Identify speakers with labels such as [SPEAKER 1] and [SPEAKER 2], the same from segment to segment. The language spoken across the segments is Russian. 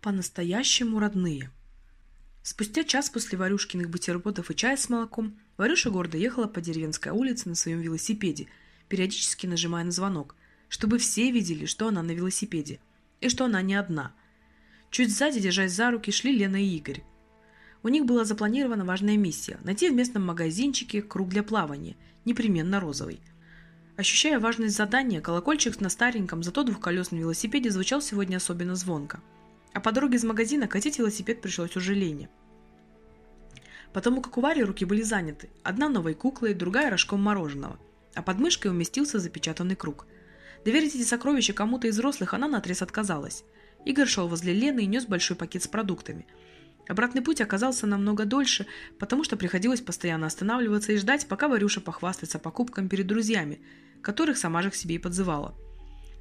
[SPEAKER 1] По-настоящему родные. Спустя час после Варюшкиных бутербродов и чая с молоком Варюша гордо ехала по деревенской улице на своем велосипеде, периодически нажимая на звонок, чтобы все видели, что она на велосипеде, и что она не одна. Чуть сзади, держась за руки, шли Лена и Игорь. У них была запланирована важная миссия – найти в местном магазинчике круг для плавания, непременно розовый. Ощущая важность задания, колокольчик на стареньком, зато двухколесном велосипеде звучал сегодня особенно звонко – а по дороге из магазина катить велосипед пришлось уже Лене. Потому как у Вари руки были заняты, одна новой куклой, другая рожком мороженого, а под мышкой уместился запечатанный круг. Доверить эти сокровища кому-то из взрослых она наотрез отказалась. Игорь шел возле Лены и нес большой пакет с продуктами. Обратный путь оказался намного дольше, потому что приходилось постоянно останавливаться и ждать, пока Варюша похвастается покупками перед друзьями, которых сама же к себе и подзывала.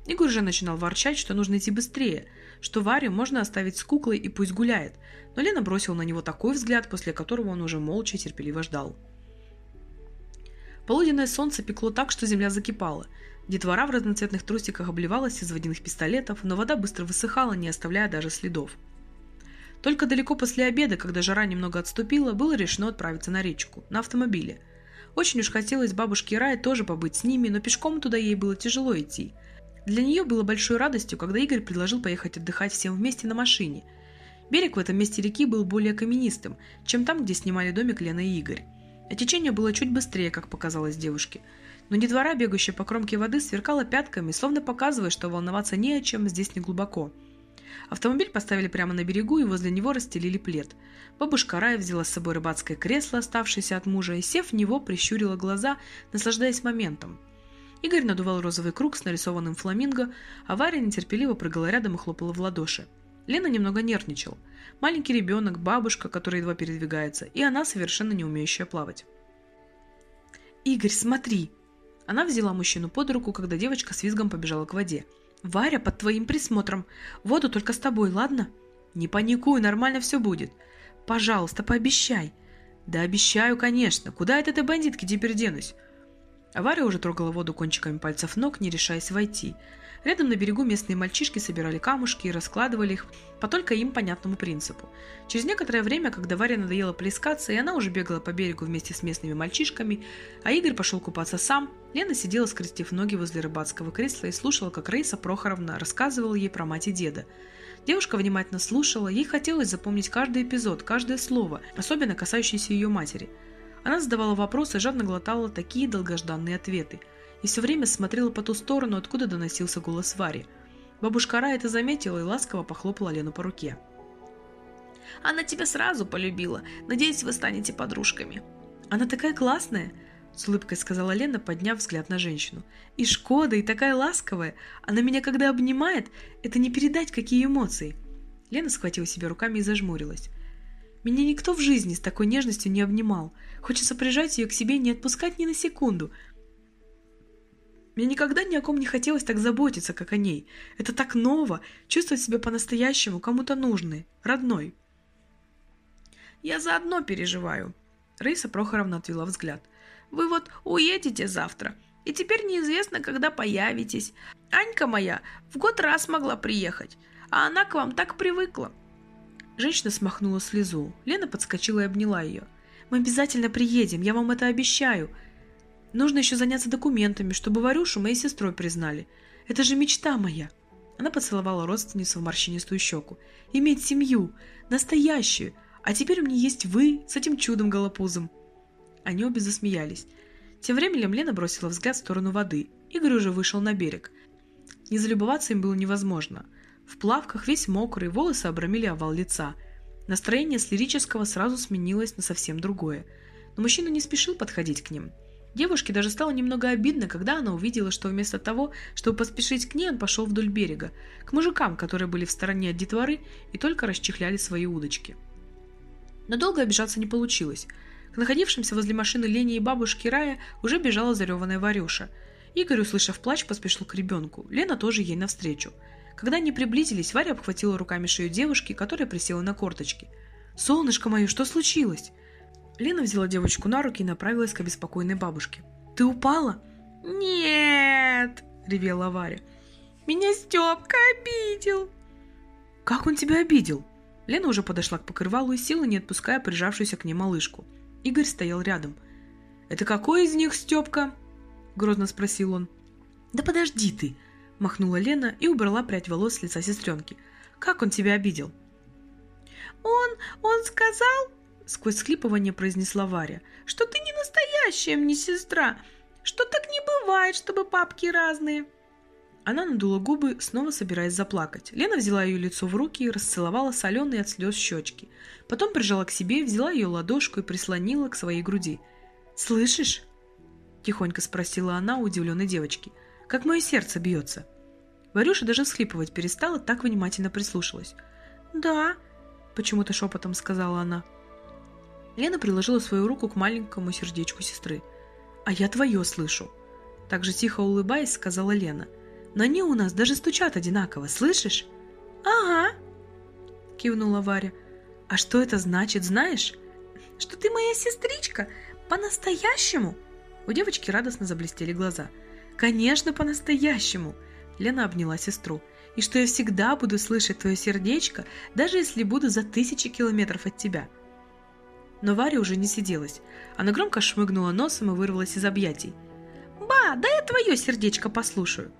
[SPEAKER 1] Игорь уже начинал ворчать, что нужно идти быстрее, что Варю можно оставить с куклой и пусть гуляет, но Лена бросила на него такой взгляд, после которого он уже молча и терпеливо ждал. Полуденное солнце пекло так, что земля закипала. Детвора в разноцветных трусиках обливалась из водяных пистолетов, но вода быстро высыхала, не оставляя даже следов. Только далеко после обеда, когда жара немного отступила, было решено отправиться на речку, на автомобиле. Очень уж хотелось бабушке Рае тоже побыть с ними, но пешком туда ей было тяжело идти – для нее было большой радостью, когда Игорь предложил поехать отдыхать всем вместе на машине. Берег в этом месте реки был более каменистым, чем там, где снимали домик Лена и Игорь. А течение было чуть быстрее, как показалось девушке. Но детвора, бегущая по кромке воды, сверкала пятками, словно показывая, что волноваться не о чем, здесь не глубоко. Автомобиль поставили прямо на берегу и возле него расстелили плед. Бабушка Рая взяла с собой рыбацкое кресло, оставшееся от мужа, и, сев в него, прищурила глаза, наслаждаясь моментом. Игорь надувал розовый круг с нарисованным фламинго, а Варя нетерпеливо прыгала рядом и хлопала в ладоши. Лена немного нервничал. Маленький ребенок, бабушка, которая едва передвигается, и она, совершенно не умеющая плавать. «Игорь, смотри!» Она взяла мужчину под руку, когда девочка с визгом побежала к воде. «Варя под твоим присмотром. Воду только с тобой, ладно?» «Не паникуй, нормально все будет. Пожалуйста, пообещай». «Да обещаю, конечно. Куда это ты бандитки теперь денусь?» Авария уже трогала воду кончиками пальцев ног, не решаясь войти. Рядом на берегу местные мальчишки собирали камушки и раскладывали их по только им понятному принципу. Через некоторое время, когда Варе надоело плескаться, и она уже бегала по берегу вместе с местными мальчишками, а Игорь пошел купаться сам, Лена сидела, скрестив ноги возле рыбацкого кресла и слушала, как Раиса Прохоровна рассказывала ей про мать и деда. Девушка внимательно слушала, ей хотелось запомнить каждый эпизод, каждое слово, особенно касающееся ее матери – она задавала вопросы, жадно глотала такие долгожданные ответы. И все время смотрела по ту сторону, откуда доносился голос Вари. Бабушка Ра это заметила и ласково похлопала Лену по руке. «Она тебя сразу полюбила. Надеюсь, вы станете подружками». «Она такая классная!» С улыбкой сказала Лена, подняв взгляд на женщину. «И Шкода, и такая ласковая! Она меня когда обнимает, это не передать, какие эмоции!» Лена схватила себя руками и зажмурилась. Меня никто в жизни с такой нежностью не обнимал. Хочется прижать ее к себе и не отпускать ни на секунду. Мне никогда ни о ком не хотелось так заботиться, как о ней. Это так ново, чувствовать себя по-настоящему кому-то нужной, родной. Я заодно переживаю. Раиса Прохоровна отвела взгляд. Вы вот уедете завтра, и теперь неизвестно, когда появитесь. Анька моя в год раз могла приехать, а она к вам так привыкла. Женщина смахнула слезу. Лена подскочила и обняла ее. «Мы обязательно приедем, я вам это обещаю. Нужно еще заняться документами, чтобы Варюшу моей сестрой признали. Это же мечта моя!» Она поцеловала родственницу в морщинистую щеку. «Иметь семью, настоящую, а теперь у меня есть вы с этим чудом голопузом». Они обе засмеялись. Тем временем Лена бросила взгляд в сторону воды. Игорь уже вышел на берег. Не залюбоваться им было невозможно – в плавках, весь мокрый, волосы обрамили овал лица. Настроение с лирического сразу сменилось на совсем другое. Но мужчина не спешил подходить к ним. Девушке даже стало немного обидно, когда она увидела, что вместо того, чтобы поспешить к ней, он пошел вдоль берега, к мужикам, которые были в стороне от детворы и только расчехляли свои удочки. Но долго обижаться не получилось. К находившимся возле машины Лене и бабушке Рая уже бежала зареванная Варюша. Игорь, услышав плач, поспешил к ребенку. Лена тоже ей навстречу. Когда они приблизились, Варя обхватила руками шею девушки, которая присела на корточки. «Солнышко мое, что случилось?» Лена взяла девочку на руки и направилась к обеспокоенной бабушке. «Ты упала?»
[SPEAKER 2] «Нет!» – ревела Варя. «Меня Степка обидел!»
[SPEAKER 1] Как он тебя обидел?» Лена уже подошла к покрывалу и села, не отпуская прижавшуюся к ней малышку. Игорь стоял рядом. «Это какой из них, Степка?» – грозно спросил он. «Да подожди ты!» – махнула Лена и убрала прядь волос с лица сестренки. «Как он тебя обидел?»
[SPEAKER 2] «Он... он сказал...» – сквозь схлипывание произнесла Варя. «Что ты не настоящая мне сестра, что так не бывает, чтобы папки разные».
[SPEAKER 1] Она надула губы, снова собираясь заплакать. Лена взяла ее лицо в руки и расцеловала соленые от слез щечки. Потом прижала к себе, взяла ее ладошку и прислонила к своей груди. «Слышишь?» – тихонько спросила она у удивленной девочки. «Как мое сердце бьется?» Варюша даже всхлипывать перестала, так внимательно прислушалась.
[SPEAKER 2] «Да», –
[SPEAKER 1] почему-то шепотом сказала она. Лена приложила свою руку к маленькому сердечку сестры. «А я твое слышу!» Так же тихо улыбаясь, сказала Лена – но они у нас даже стучат одинаково, слышишь?»
[SPEAKER 2] «Ага», —
[SPEAKER 1] кивнула Варя. «А что это значит, знаешь?»
[SPEAKER 2] «Что ты моя сестричка? По-настоящему?»
[SPEAKER 1] У девочки радостно заблестели глаза. «Конечно, по-настоящему!» Лена обняла сестру. «И что я всегда буду слышать твое сердечко, даже если буду за тысячи километров от тебя!» Но Варя уже не сиделась. Она громко шмыгнула носом и вырвалась из объятий.
[SPEAKER 2] «Ба, да я твое сердечко послушаю!»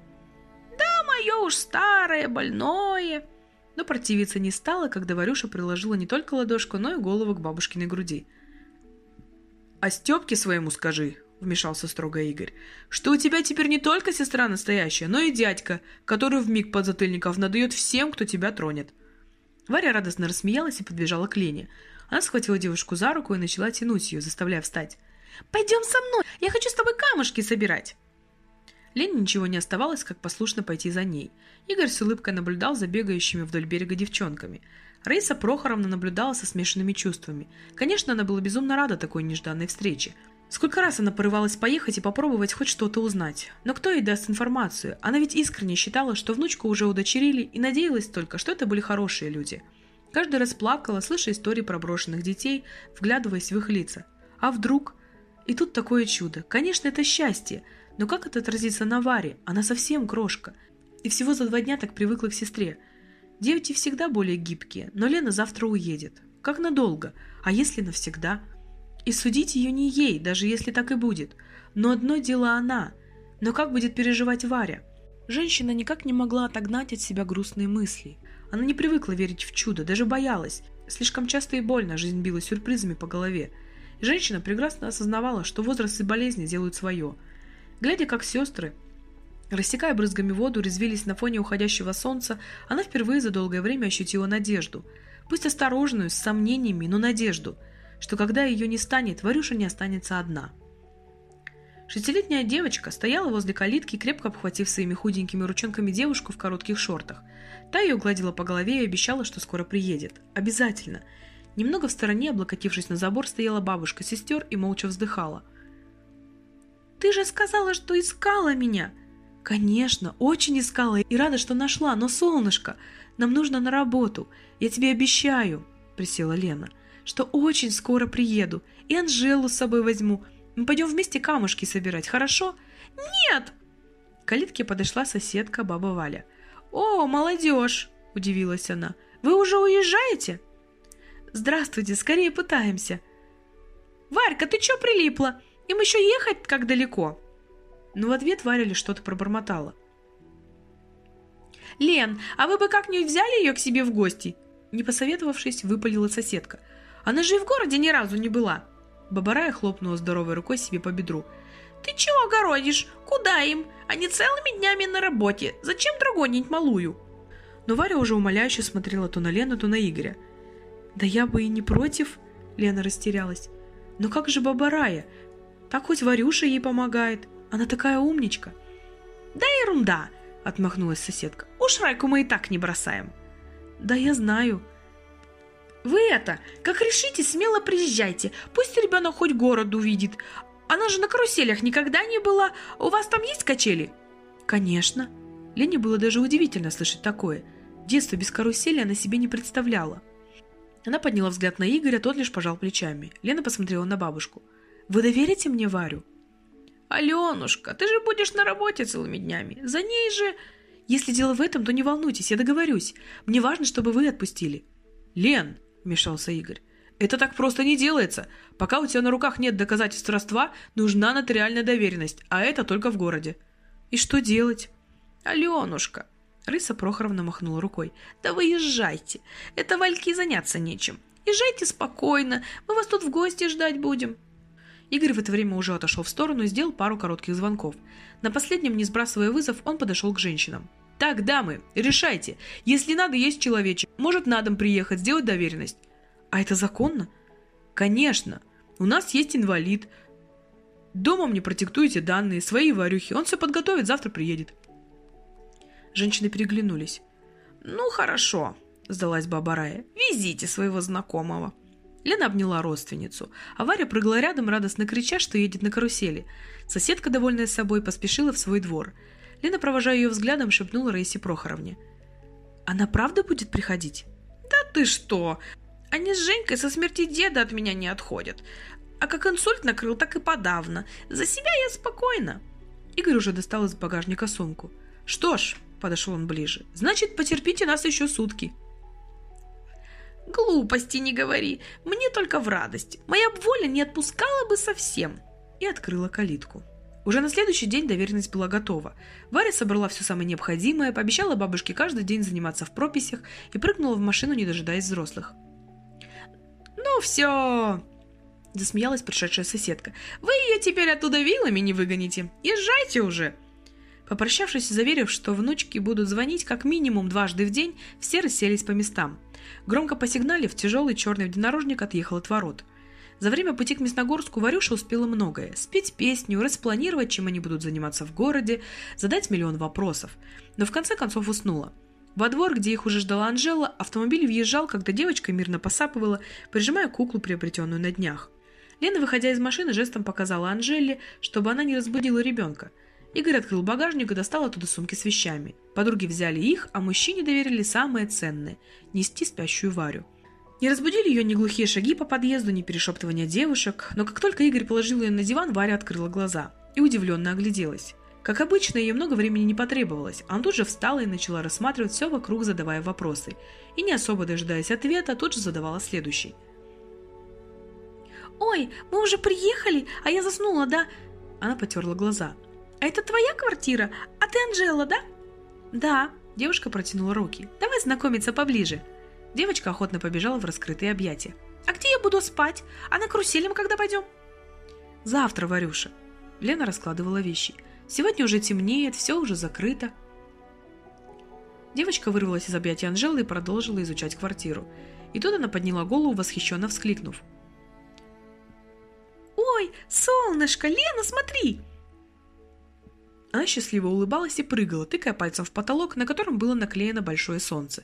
[SPEAKER 2] мое уж старое, больное!»
[SPEAKER 1] Но противиться не стала, когда Варюша приложила не только ладошку, но и голову к бабушкиной груди. «А Степке своему скажи», — вмешался строго Игорь, «что у тебя теперь не только сестра настоящая, но и дядька, который вмиг подзатыльников надает всем, кто тебя тронет». Варя радостно рассмеялась и подбежала к Лене. Она схватила девушку за руку и начала тянуть ее, заставляя встать.
[SPEAKER 2] «Пойдем со мной! Я хочу с тобой камушки собирать!»
[SPEAKER 1] Лене ничего не оставалось, как послушно пойти за ней. Игорь с улыбкой наблюдал за бегающими вдоль берега девчонками. Раиса Прохоровна наблюдала со смешанными чувствами. Конечно, она была безумно рада такой нежданной встрече. Сколько раз она порывалась поехать и попробовать хоть что-то узнать. Но кто ей даст информацию? Она ведь искренне считала, что внучку уже удочерили и надеялась только, что это были хорошие люди. Каждый раз плакала, слыша истории про брошенных детей, вглядываясь в их лица. А вдруг? И тут такое чудо. Конечно, это счастье. Но как это отразится на Варе? Она совсем крошка. И всего за два дня так привыкла к сестре. Девочки всегда более гибкие, но Лена завтра уедет. Как надолго? А если навсегда? И судить ее не ей, даже если так и будет. Но одно дело она. Но как будет переживать Варя? Женщина никак не могла отогнать от себя грустные мысли. Она не привыкла верить в чудо, даже боялась. Слишком часто и больно жизнь била сюрпризами по голове. Женщина прекрасно осознавала, что возраст и болезни делают свое – Глядя, как сестры, рассекая брызгами воду, резвились на фоне уходящего солнца, она впервые за долгое время ощутила надежду. Пусть осторожную, с сомнениями, но надежду, что когда ее не станет, Варюша не останется одна. Шестилетняя девочка стояла возле калитки, крепко обхватив своими худенькими ручонками девушку в коротких шортах. Та ее гладила по голове и обещала, что скоро приедет. Обязательно. Немного в стороне, облокотившись на забор, стояла бабушка сестер и молча вздыхала –
[SPEAKER 2] ты же сказала, что искала меня!»
[SPEAKER 1] «Конечно, очень искала и рада, что нашла, но, солнышко, нам нужно на работу. Я тебе обещаю», — присела Лена, «что очень скоро приеду и Анжелу с собой возьму. Мы пойдем вместе камушки собирать, хорошо?»
[SPEAKER 2] «Нет!»
[SPEAKER 1] К калитке подошла соседка баба Валя. «О, молодежь!» – удивилась она. «Вы уже уезжаете?» «Здравствуйте, скорее пытаемся!»
[SPEAKER 2] «Варька, ты чё прилипла? Им еще ехать как далеко?»
[SPEAKER 1] Но в ответ Варя лишь что-то пробормотала.
[SPEAKER 2] «Лен, а вы бы как-нибудь взяли ее к себе в гости?»
[SPEAKER 1] Не посоветовавшись, выпалила соседка.
[SPEAKER 2] «Она же и в городе ни разу не была!»
[SPEAKER 1] Бабарая хлопнула здоровой рукой себе по бедру.
[SPEAKER 2] «Ты чего огородишь? Куда им? Они целыми днями на работе. Зачем драгонить малую?»
[SPEAKER 1] Но Варя уже умоляюще смотрела то на Лену, то на Игоря. «Да я бы и не против», — Лена растерялась. «Но как же Бабарая? Так хоть Варюша ей помогает. Она такая умничка.
[SPEAKER 2] Да ерунда, отмахнулась соседка. Уж Райку мы и так не бросаем.
[SPEAKER 1] Да я знаю.
[SPEAKER 2] Вы это, как решите, смело приезжайте. Пусть ребенок хоть город увидит. Она же на каруселях никогда не была. У вас там есть качели?
[SPEAKER 1] Конечно. Лене было даже удивительно слышать такое. Детство без карусели она себе не представляла. Она подняла взгляд на Игоря, тот лишь пожал плечами. Лена посмотрела на бабушку. Вы доверите мне Варю?
[SPEAKER 2] Аленушка, ты же будешь на работе целыми днями. За ней же...
[SPEAKER 1] Если дело в этом, то не волнуйтесь, я договорюсь. Мне важно, чтобы вы отпустили». «Лен!» – вмешался Игорь. «Это так просто не делается. Пока у тебя на руках нет доказательств родства, нужна нотариальная доверенность, а это только в городе». «И что делать?»
[SPEAKER 2] «Аленушка!» Рыса Прохоровна махнула рукой. «Да вы езжайте. Это Вальки заняться нечем. Езжайте спокойно. Мы вас тут в гости ждать будем».
[SPEAKER 1] Игорь в это время уже отошел в сторону и сделал пару коротких звонков. На последнем, не сбрасывая вызов, он подошел к женщинам. «Так, дамы, решайте. Если надо, есть человечек. Может на дом приехать, сделать доверенность». «А это законно?» «Конечно. У нас есть инвалид. Дома мне протектуете данные, свои варюхи. Он все подготовит, завтра приедет». Женщины переглянулись.
[SPEAKER 2] «Ну, хорошо», — сдалась баба Рая. «Везите своего знакомого».
[SPEAKER 1] Лена обняла родственницу, а Варя прыгала рядом, радостно крича, что едет на карусели. Соседка, довольная собой, поспешила в свой двор. Лена, провожая ее взглядом, шепнула Раисе Прохоровне. «Она правда будет приходить?»
[SPEAKER 2] «Да ты что! Они с Женькой со смерти деда от меня не отходят. А как инсульт накрыл, так и подавно. За себя я спокойна».
[SPEAKER 1] Игорь уже достал из багажника сумку. «Что ж», — подошел он ближе, — «значит, потерпите нас еще сутки».
[SPEAKER 2] «Глупости не говори, мне только в радость. Моя воля не отпускала бы совсем».
[SPEAKER 1] И открыла калитку. Уже на следующий день доверенность была готова. Варя собрала все самое необходимое, пообещала бабушке каждый день заниматься в прописях и прыгнула в машину, не дожидаясь взрослых.
[SPEAKER 2] «Ну все!» – засмеялась пришедшая соседка. «Вы ее теперь оттуда вилами не выгоните. Езжайте уже!»
[SPEAKER 1] Попрощавшись и заверив, что внучки будут звонить как минимум дважды в день, все расселись по местам. Громко посигналив, тяжелый черный внедорожник отъехал от ворот. За время пути к Мясногорску Варюша успела многое. Спеть песню, распланировать, чем они будут заниматься в городе, задать миллион вопросов. Но в конце концов уснула. Во двор, где их уже ждала Анжела, автомобиль въезжал, когда девочка мирно посапывала, прижимая куклу, приобретенную на днях. Лена, выходя из машины, жестом показала Анжеле, чтобы она не разбудила ребенка – Игорь открыл багажник и достал оттуда сумки с вещами. Подруги взяли их, а мужчине доверили самое ценное – нести спящую Варю. Не разбудили ее ни глухие шаги по подъезду, ни перешептывания девушек, но как только Игорь положил ее на диван, Варя открыла глаза и удивленно огляделась. Как обычно, ей много времени не потребовалось, она тут же встала и начала рассматривать все вокруг, задавая вопросы. И не особо дожидаясь ответа, тут же задавала следующий.
[SPEAKER 2] «Ой, мы уже приехали, а я заснула, да?»
[SPEAKER 1] Она потерла глаза –
[SPEAKER 2] «А это твоя квартира? А ты Анжела, да?»
[SPEAKER 1] «Да», – девушка протянула руки. «Давай знакомиться поближе». Девочка охотно побежала в раскрытые объятия.
[SPEAKER 2] «А где я буду спать? А на карусели мы когда пойдем?»
[SPEAKER 1] «Завтра, Варюша». Лена раскладывала вещи. «Сегодня уже темнеет, все уже закрыто». Девочка вырвалась из объятий Анжелы и продолжила изучать квартиру. И тут она подняла голову, восхищенно вскликнув.
[SPEAKER 2] «Ой, солнышко, Лена, смотри!»
[SPEAKER 1] Она счастливо улыбалась и прыгала, тыкая пальцем в потолок, на котором было наклеено большое солнце.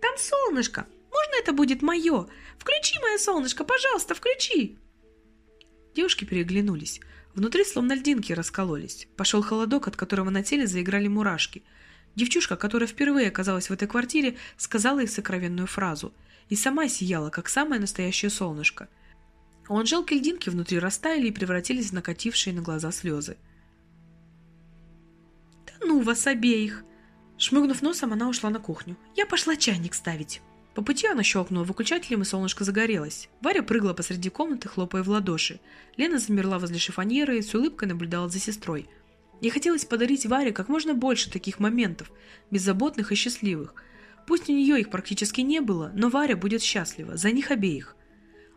[SPEAKER 2] «Там солнышко! Можно это будет мое? Включи мое солнышко, пожалуйста, включи!»
[SPEAKER 1] Девушки переглянулись. Внутри словно льдинки раскололись. Пошел холодок, от которого на теле заиграли мурашки. Девчушка, которая впервые оказалась в этой квартире, сказала их сокровенную фразу. И сама сияла, как самое настоящее солнышко. У Анжелки льдинки внутри растаяли и превратились в накатившие на глаза слезы.
[SPEAKER 2] «Ну вас обеих!»
[SPEAKER 1] Шмыгнув носом, она ушла на кухню. «Я пошла чайник ставить!» По пути она щелкнула выключателем, и солнышко загорелось. Варя прыгала посреди комнаты, хлопая в ладоши. Лена замерла возле шифоньера и с улыбкой наблюдала за сестрой. Ей хотелось подарить Варе как можно больше таких моментов, беззаботных и счастливых. Пусть у нее их практически не было, но Варя будет счастлива, за них обеих.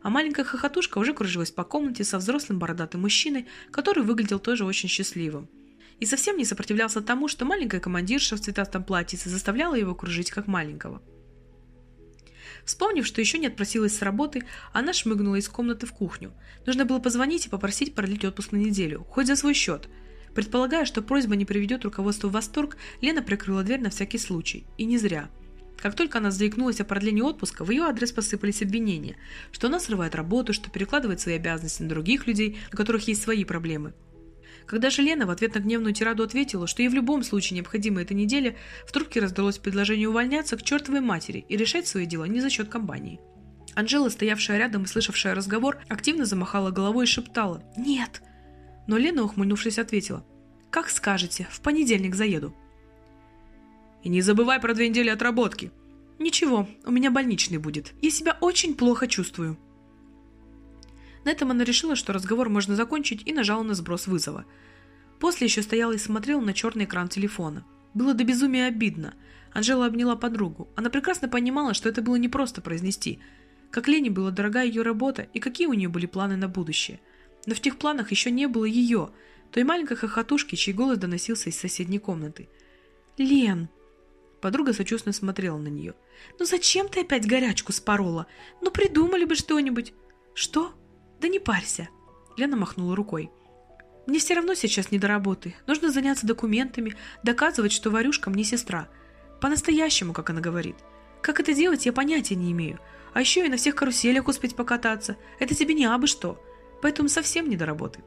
[SPEAKER 1] А маленькая хохотушка уже кружилась по комнате со взрослым бородатым мужчиной, который выглядел тоже очень счастливым и совсем не сопротивлялся тому, что маленькая командирша в цветастом платьице заставляла его кружить как маленького. Вспомнив, что еще не отпросилась с работы, она шмыгнула из комнаты в кухню. Нужно было позвонить и попросить продлить отпуск на неделю, хоть за свой счет. Предполагая, что просьба не приведет руководство в восторг, Лена прикрыла дверь на всякий случай. И не зря. Как только она заикнулась о продлении отпуска, в ее адрес посыпались обвинения, что она срывает работу, что перекладывает свои обязанности на других людей, у которых есть свои проблемы. Когда же Лена в ответ на гневную тираду ответила, что ей в любом случае необходима эта неделя, в трубке раздалось предложение увольняться к чертовой матери и решать свои дела не за счет компании. Анжела, стоявшая рядом и слышавшая разговор, активно замахала головой и шептала «Нет!». Но Лена, ухмыльнувшись, ответила «Как скажете, в понедельник заеду». И не забывай про две недели отработки.
[SPEAKER 2] Ничего, у меня больничный будет. Я себя очень плохо чувствую. На этом она решила, что разговор можно закончить, и нажала на сброс вызова. После еще стояла и смотрела на черный экран телефона. Было до безумия обидно. Анжела обняла подругу. Она прекрасно понимала, что это было непросто произнести. Как Лене была дорога ее работа и какие у нее были планы на будущее. Но в тех планах еще не было ее, той маленькой хохотушки, чей голос доносился из соседней комнаты. «Лен!» Подруга сочувственно смотрела на нее. «Ну зачем ты опять горячку спорола? Ну придумали бы что-нибудь!» «Что?» «Да не парься!» Лена махнула рукой. «Мне все равно сейчас не до работы. Нужно заняться документами, доказывать, что Варюшка мне сестра. По-настоящему, как она говорит. Как это делать, я понятия не имею. А еще и на всех каруселях успеть покататься. Это тебе не абы что. Поэтому совсем не до работы».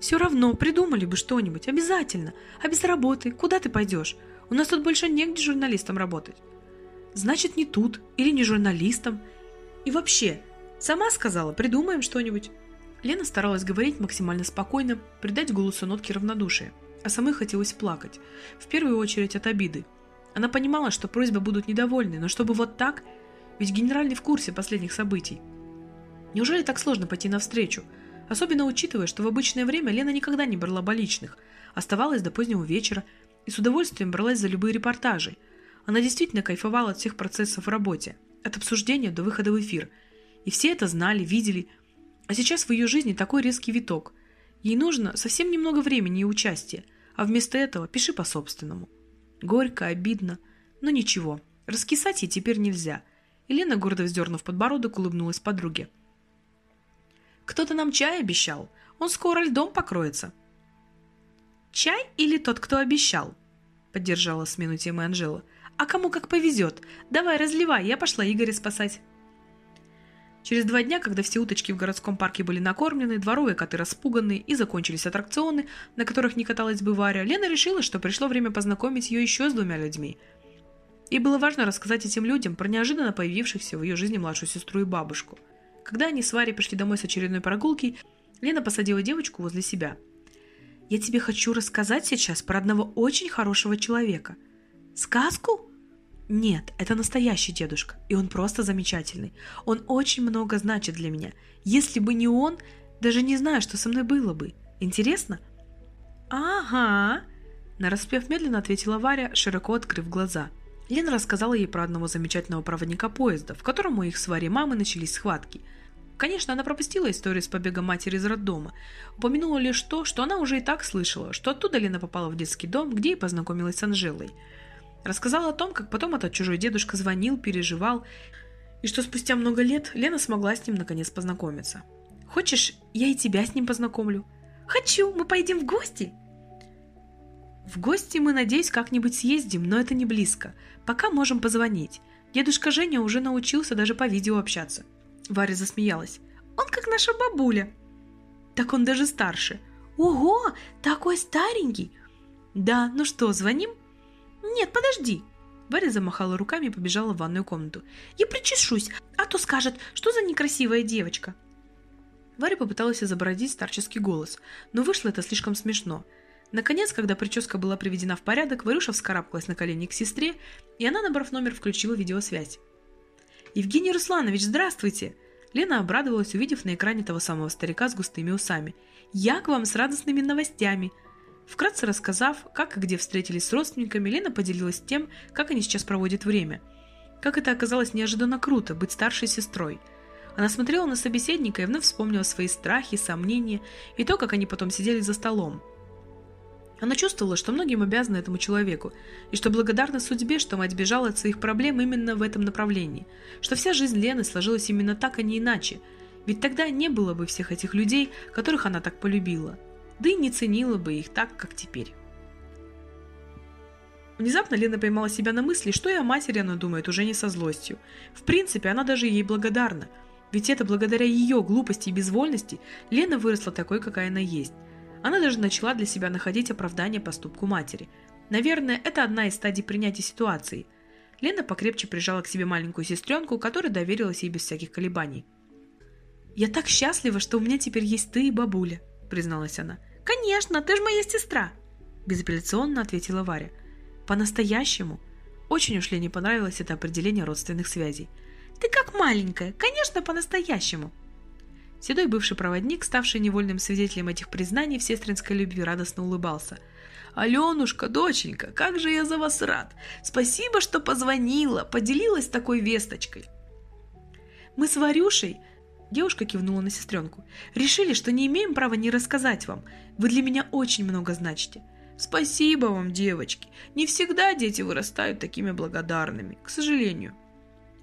[SPEAKER 2] «Все равно, придумали бы что-нибудь. Обязательно. А без работы куда ты пойдешь? У нас тут больше негде журналистом работать». «Значит, не тут. Или не журналистом. И вообще, Сама сказала, придумаем что-нибудь. Лена старалась говорить максимально спокойно, придать голосу нотки равнодушия, а самой хотелось плакать, в первую очередь от обиды. Она понимала, что просьбы будут недовольны, но чтобы вот так, ведь генеральный в курсе последних событий. Неужели так сложно пойти навстречу? Особенно учитывая, что в обычное время Лена никогда не брала больничных, оставалась до позднего вечера и с удовольствием бралась за любые репортажи. Она действительно кайфовала от всех процессов в работе, от обсуждения до выхода в эфир – и все это знали, видели. А сейчас в ее жизни такой резкий виток. Ей нужно совсем немного времени и участия, а вместо этого пиши по-собственному. Горько, обидно, но ничего, раскисать ей теперь нельзя. Елена, гордо вздернув подбородок, улыбнулась подруге. «Кто-то нам чай обещал, он скоро льдом покроется». «Чай или тот, кто обещал?» — поддержала смену темы Анжела. «А кому как повезет. Давай разливай, я пошла Игоря спасать». Через два дня, когда все уточки в городском парке были накормлены, дворовые коты распуганы и закончились аттракционы, на которых не каталась бы Варя, Лена решила, что пришло время познакомить ее еще с двумя людьми. И было важно рассказать этим людям про неожиданно появившихся в ее жизни младшую сестру и бабушку. Когда они с Варей пришли домой с очередной прогулки, Лена посадила девочку возле себя. «Я тебе хочу рассказать сейчас про одного очень хорошего человека». «Сказку?» Нет, это настоящий дедушка, и он просто замечательный. Он очень много значит для меня. Если бы не он, даже не знаю, что со мной было бы. Интересно? Ага, нараспев медленно ответила Варя, широко открыв глаза. Лена рассказала ей про одного замечательного проводника поезда, в котором у их с Варей мамы начались схватки. Конечно, она пропустила историю с побегом матери из роддома. Упомянула лишь то, что она уже и так слышала, что оттуда Лена попала в детский дом, где и познакомилась с Анжелой. Рассказал о том, как потом этот чужой дедушка звонил, переживал, и что спустя много лет Лена смогла с ним наконец познакомиться. «Хочешь, я и тебя с ним познакомлю?» «Хочу! Мы поедем в гости!» «В гости мы, надеюсь, как-нибудь съездим, но это не близко. Пока можем позвонить. Дедушка Женя уже научился даже по видео общаться». Варя засмеялась. «Он как наша бабуля». «Так он даже старше». «Ого, такой старенький!» «Да, ну что, звоним?» «Нет, подожди!» Варя замахала руками и побежала в ванную комнату. «Я причешусь, а то скажет, что за некрасивая девочка!» Варя попыталась изобразить старческий голос, но вышло это слишком смешно. Наконец, когда прическа была приведена в порядок, Варюша вскарабкалась на колени к сестре, и она, набрав номер, включила видеосвязь. «Евгений Русланович, здравствуйте!» Лена обрадовалась, увидев на экране того самого старика с густыми усами. «Я к вам с радостными новостями!» Вкратце рассказав, как и где встретились с родственниками, Лена поделилась тем, как они сейчас проводят время. Как это оказалось неожиданно круто, быть старшей сестрой. Она смотрела на собеседника и вновь вспомнила свои страхи, сомнения и то, как они потом сидели за столом. Она чувствовала, что многим обязана этому человеку, и что благодарна судьбе, что мать бежала от своих проблем именно в этом направлении, что вся жизнь Лены сложилась именно так, а не иначе, ведь тогда не было бы всех этих людей, которых она так полюбила – да и не ценила бы их так, как теперь. Внезапно Лена поймала себя на мысли, что и о матери она думает уже не со злостью. В принципе, она даже ей благодарна. Ведь это благодаря ее глупости и безвольности Лена выросла такой, какая она есть. Она даже начала для себя находить оправдание поступку матери. Наверное, это одна из стадий принятия ситуации. Лена покрепче прижала к себе маленькую сестренку, которая доверилась ей без всяких колебаний. «Я так счастлива, что у меня теперь есть ты и бабуля», — призналась она. «Конечно, ты же моя сестра!» Безапелляционно ответила Варя. По-настоящему? Очень уж Лене понравилось это определение родственных связей. «Ты как маленькая, конечно, по-настоящему!» Седой бывший проводник, ставший невольным свидетелем этих признаний в сестринской любви, радостно улыбался. «Аленушка, доченька, как же я за вас рад! Спасибо, что позвонила, поделилась такой весточкой!» «Мы с Варюшей Девушка кивнула на сестренку. «Решили, что не имеем права не рассказать вам. Вы для меня очень много значите». «Спасибо вам, девочки. Не всегда дети вырастают такими благодарными, к сожалению».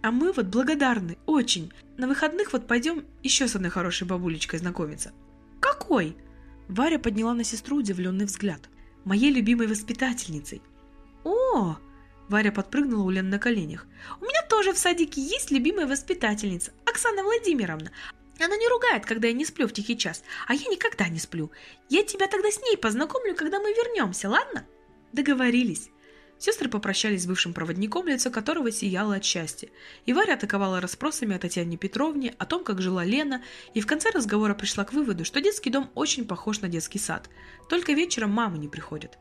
[SPEAKER 2] «А мы вот благодарны, очень. На выходных вот пойдем еще с одной хорошей бабулечкой знакомиться». «Какой?» Варя подняла на сестру удивленный взгляд. «Моей любимой воспитательницей». «О!» Варя подпрыгнула у Лены на коленях. «У меня тоже в садике есть любимая воспитательница, Оксана Владимировна. Она не ругает, когда я не сплю в тихий час, а я никогда не сплю. Я тебя тогда с ней познакомлю, когда мы вернемся, ладно?» Договорились. Сестры попрощались с бывшим проводником, лицо которого сияло от счастья. И Варя атаковала расспросами о Татьяне Петровне, о том, как жила Лена, и в конце разговора пришла к выводу, что детский дом очень похож на детский сад. Только вечером мамы не приходят.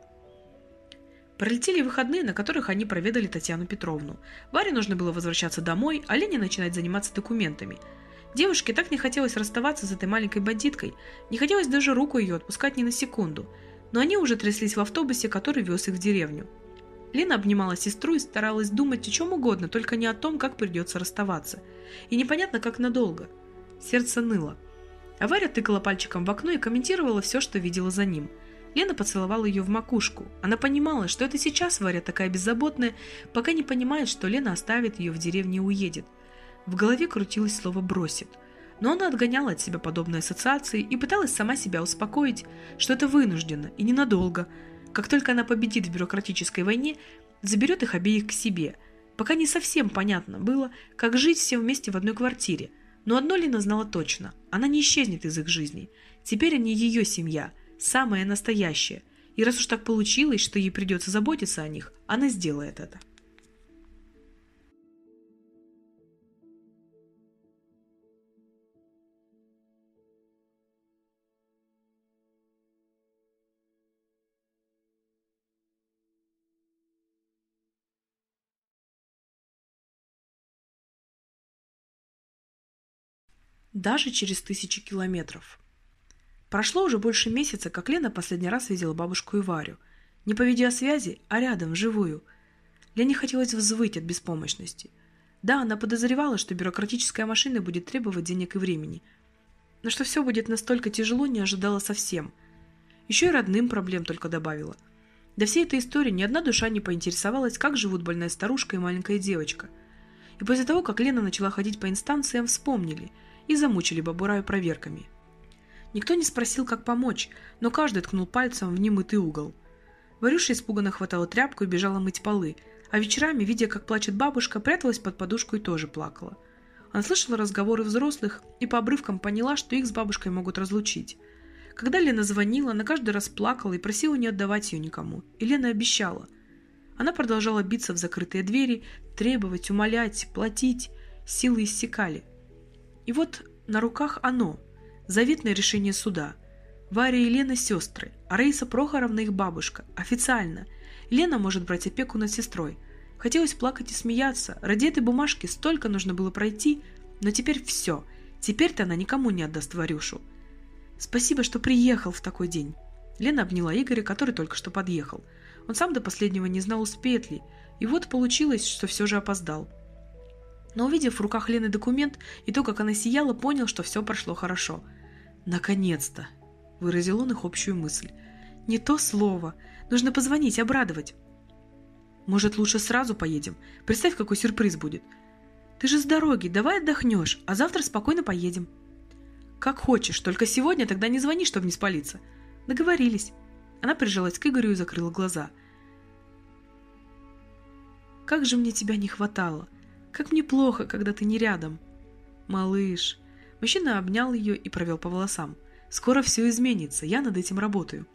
[SPEAKER 2] Пролетели выходные, на которых они проведали Татьяну Петровну. Варе нужно было возвращаться домой, а Лене начинать заниматься документами. Девушке так не хотелось расставаться с этой маленькой бандиткой, не хотелось даже руку ее отпускать ни на секунду. Но они уже тряслись в автобусе, который вез их в деревню. Лена обнимала сестру и старалась думать о чем угодно, только не о том, как придется расставаться. И непонятно, как надолго. Сердце ныло. А Варя тыкала пальчиком в окно и комментировала все, что видела за ним – Лена поцеловала ее в макушку. Она понимала, что это сейчас Варя такая беззаботная, пока не понимает, что Лена оставит ее в деревне и уедет. В голове крутилось слово «бросит». Но она отгоняла от себя подобные ассоциации и пыталась сама себя успокоить, что это вынужденно и ненадолго. Как только она победит в бюрократической войне, заберет их обеих к себе. Пока не совсем понятно было, как жить всем вместе в одной квартире. Но одно Лена знала точно – она не исчезнет из их жизней. Теперь они ее семья – самое настоящее. И раз уж так получилось, что ей придется заботиться о них, она сделает это. Даже через тысячи километров. Прошло уже больше месяца, как Лена последний раз видела бабушку и Варю. Не по видеосвязи, а рядом, вживую. Лене хотелось взвыть от беспомощности. Да, она подозревала, что бюрократическая машина будет требовать денег и времени. Но что все будет настолько тяжело, не ожидала совсем. Еще и родным проблем только добавила. До всей этой истории ни одна душа не поинтересовалась, как живут больная старушка и маленькая девочка. И после того, как Лена начала ходить по инстанциям, вспомнили и замучили Бабураю проверками – Никто не спросил, как помочь, но каждый ткнул пальцем в немытый угол. Варюша испуганно хватала тряпку и бежала мыть полы, а вечерами, видя, как плачет бабушка, пряталась под подушку и тоже плакала. Она слышала разговоры взрослых и по обрывкам поняла, что их с бабушкой могут разлучить. Когда Лена звонила, она каждый раз плакала и просила не отдавать ее никому. И Лена обещала. Она продолжала биться в закрытые двери, требовать, умолять, платить. Силы иссякали. И вот на руках оно, Заветное решение суда. Варя и Лена – сестры, а Раиса Прохоровна – их бабушка. Официально. Лена может брать опеку над сестрой. Хотелось плакать и смеяться. Ради этой бумажки столько нужно было пройти, но теперь все. Теперь-то она никому не отдаст Варюшу. Спасибо, что приехал в такой день. Лена обняла Игоря, который только что подъехал. Он сам до последнего не знал, успеет ли. И вот получилось, что все же опоздал. Но увидев в руках Лены документ и то, как она сияла, понял, что все прошло хорошо – «Наконец-то!» – выразил он их общую мысль. «Не то слово. Нужно позвонить, обрадовать». «Может, лучше сразу поедем? Представь, какой сюрприз будет. Ты же с дороги, давай отдохнешь, а завтра спокойно поедем». «Как хочешь, только сегодня тогда не звони, чтобы не спалиться». Договорились. Она прижалась к Игорю и закрыла глаза. «Как же мне тебя не хватало! Как мне плохо, когда ты не рядом!» «Малыш!» Мужчина обнял ее и провел по волосам. «Скоро все изменится, я над этим работаю».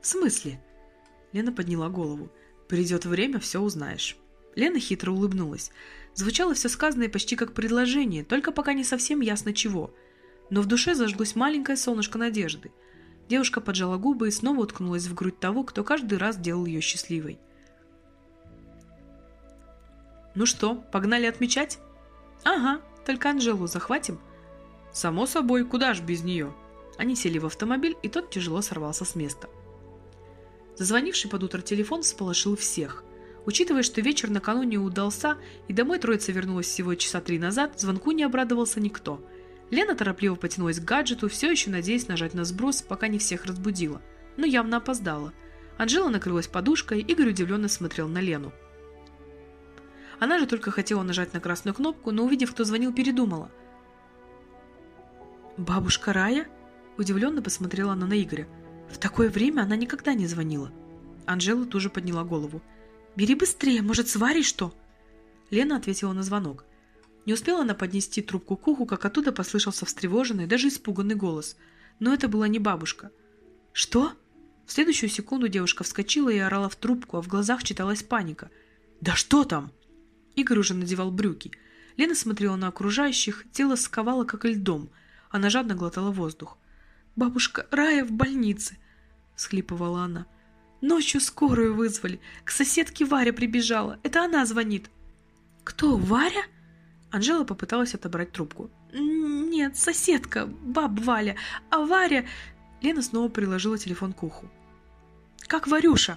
[SPEAKER 2] «В смысле?» Лена подняла голову. «Придет время, все узнаешь». Лена хитро улыбнулась. Звучало все сказанное почти как предложение, только пока не совсем ясно чего. Но в душе зажглось маленькое солнышко надежды. Девушка поджала губы и снова уткнулась в грудь того, кто каждый раз делал ее счастливой.
[SPEAKER 1] «Ну что, погнали отмечать?» «Ага, только Анжелу захватим». «Само собой, куда ж без нее?» Они сели в автомобиль, и тот тяжело сорвался с места. Зазвонивший под утро телефон всполошил всех. Учитывая, что вечер накануне удался, и домой троица вернулась всего часа три назад, звонку не обрадовался никто. Лена торопливо потянулась к гаджету, все еще надеясь нажать на сброс, пока не всех разбудила. Но явно опоздала. Анжела накрылась подушкой, Игорь удивленно смотрел на Лену. Она же только хотела нажать на красную кнопку, но увидев, кто звонил, передумала. «Бабушка Рая?» Удивленно посмотрела она на Игоря. В такое время она никогда не звонила. Анжела тоже подняла голову. «Бери быстрее, может, сваришь что?» Лена ответила на звонок. Не успела она поднести трубку к уху, как оттуда послышался встревоженный, даже испуганный голос. Но это была не бабушка. «Что?» В следующую секунду девушка вскочила и орала в трубку, а в глазах читалась паника. «Да что там?» Игорь уже надевал брюки. Лена смотрела на окружающих, тело сковало как льдом. Она жадно глотала воздух. «Бабушка Рая в больнице!» — схлипывала она. «Ночью скорую вызвали. К соседке Варя прибежала. Это она звонит». «Кто, Варя?» Анжела попыталась отобрать трубку. «Нет, соседка, баб Валя. А Варя...» Лена снова приложила телефон к уху. «Как Варюша?»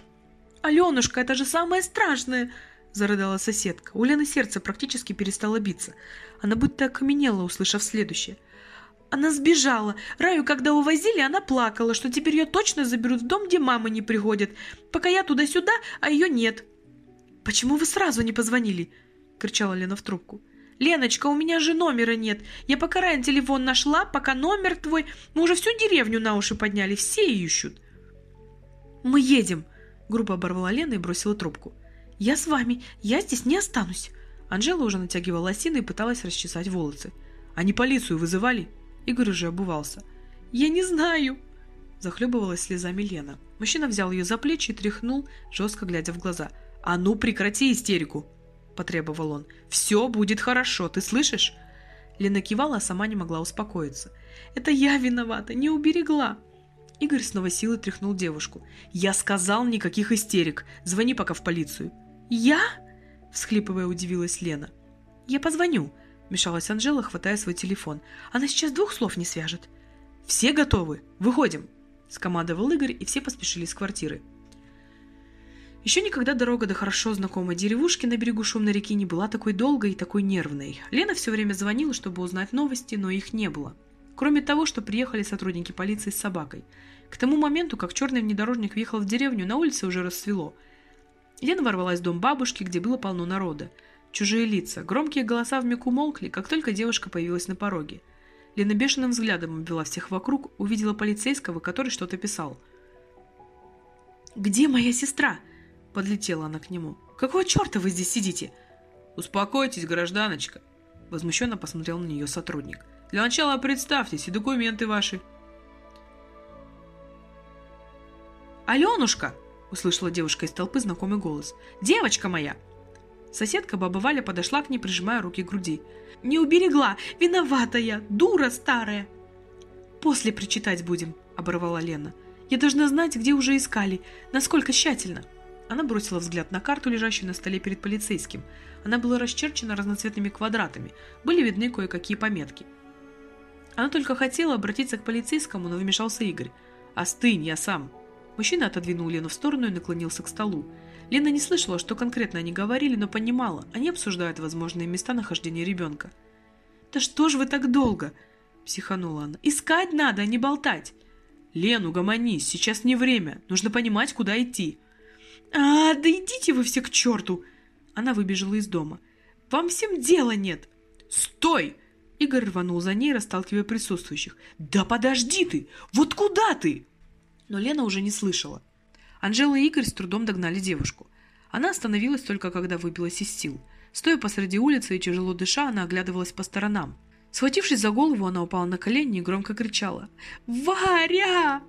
[SPEAKER 1] «Аленушка, это же самое страшное!» зарыдала соседка. У Лены сердце практически перестало биться. Она будто окаменела, услышав следующее. Она сбежала. Раю, когда увозили, она плакала, что теперь ее точно заберут в дом, где мама не приходит. Пока я туда-сюда, а ее нет. «Почему вы сразу не позвонили?» — кричала Лена в трубку. «Леночка, у меня же номера нет. Я пока Райан телефон нашла, пока номер твой... Мы уже всю деревню на уши подняли, все ищут». «Мы едем!» — грубо оборвала Лена и бросила трубку. «Я с вами, я здесь не останусь!» Анжела уже натягивала лосины и пыталась расчесать волосы. «Они полицию вызывали?» Игорь уже обувался. «Я не знаю!» Захлебывалась слезами Лена. Мужчина взял ее за плечи и тряхнул, жестко глядя в глаза. «А ну прекрати истерику!» Потребовал он. «Все будет хорошо, ты слышишь?» Лена кивала, а сама не могла успокоиться. «Это я виновата, не уберегла!» Игорь снова силой тряхнул девушку. «Я сказал никаких истерик. Звони пока в полицию». «Я?» – всхлипывая, удивилась Лена. «Я позвоню», Мешалась Анжела, хватая свой телефон. «Она сейчас двух слов не свяжет». «Все готовы? Выходим!» Скомандовал Игорь, и все поспешили с квартиры. Еще никогда дорога до хорошо знакомой деревушки на берегу шумной реки не была такой долгой и такой нервной. Лена все время звонила, чтобы узнать новости, но их не было. Кроме того, что приехали сотрудники полиции с собакой. К тому моменту, как черный внедорожник въехал в деревню, на улице уже рассвело. Лена ворвалась в дом бабушки, где было полно народа. Чужие лица, громкие голоса вмиг умолкли, как только девушка появилась на пороге. Лена бешеным взглядом обвела всех вокруг, увидела полицейского, который что-то писал. «Где моя сестра?» – подлетела она к нему. «Какого черта вы здесь сидите?»
[SPEAKER 3] «Успокойтесь, гражданочка!» – возмущенно посмотрел на нее сотрудник. «Для начала представьтесь и документы ваши».
[SPEAKER 1] «Аленушка!» – услышала девушка из толпы знакомый голос. «Девочка моя!» Соседка баба Валя подошла к ней, прижимая руки к груди. «Не уберегла! Виновата я! Дура старая!» «После причитать будем», — оборвала Лена. «Я должна знать, где уже искали, насколько тщательно». Она бросила взгляд на карту, лежащую на столе перед полицейским. Она была расчерчена разноцветными квадратами, были видны кое-какие пометки. Она только хотела обратиться к полицейскому, но вмешался Игорь. «Остынь, я сам!» Мужчина отодвинул Лену в сторону и наклонился к столу. Лена не слышала, что конкретно они говорили, но понимала, они обсуждают возможные места нахождения ребенка. «Да что ж вы так долго?» – психанула она. «Искать надо, а не болтать!» «Лен, угомонись, сейчас не время, нужно понимать, куда идти». «А, да идите вы все к черту!» Она выбежала из дома. «Вам всем дела нет!» «Стой!» Игорь рванул за ней, расталкивая присутствующих. «Да подожди ты! Вот куда ты?» Но Лена уже не слышала. Анжела и Игорь с трудом догнали девушку. Она остановилась только когда выбилась из сил. Стоя посреди улицы и тяжело дыша, она оглядывалась по сторонам. Схватившись за голову, она упала на колени и громко кричала. «Варя!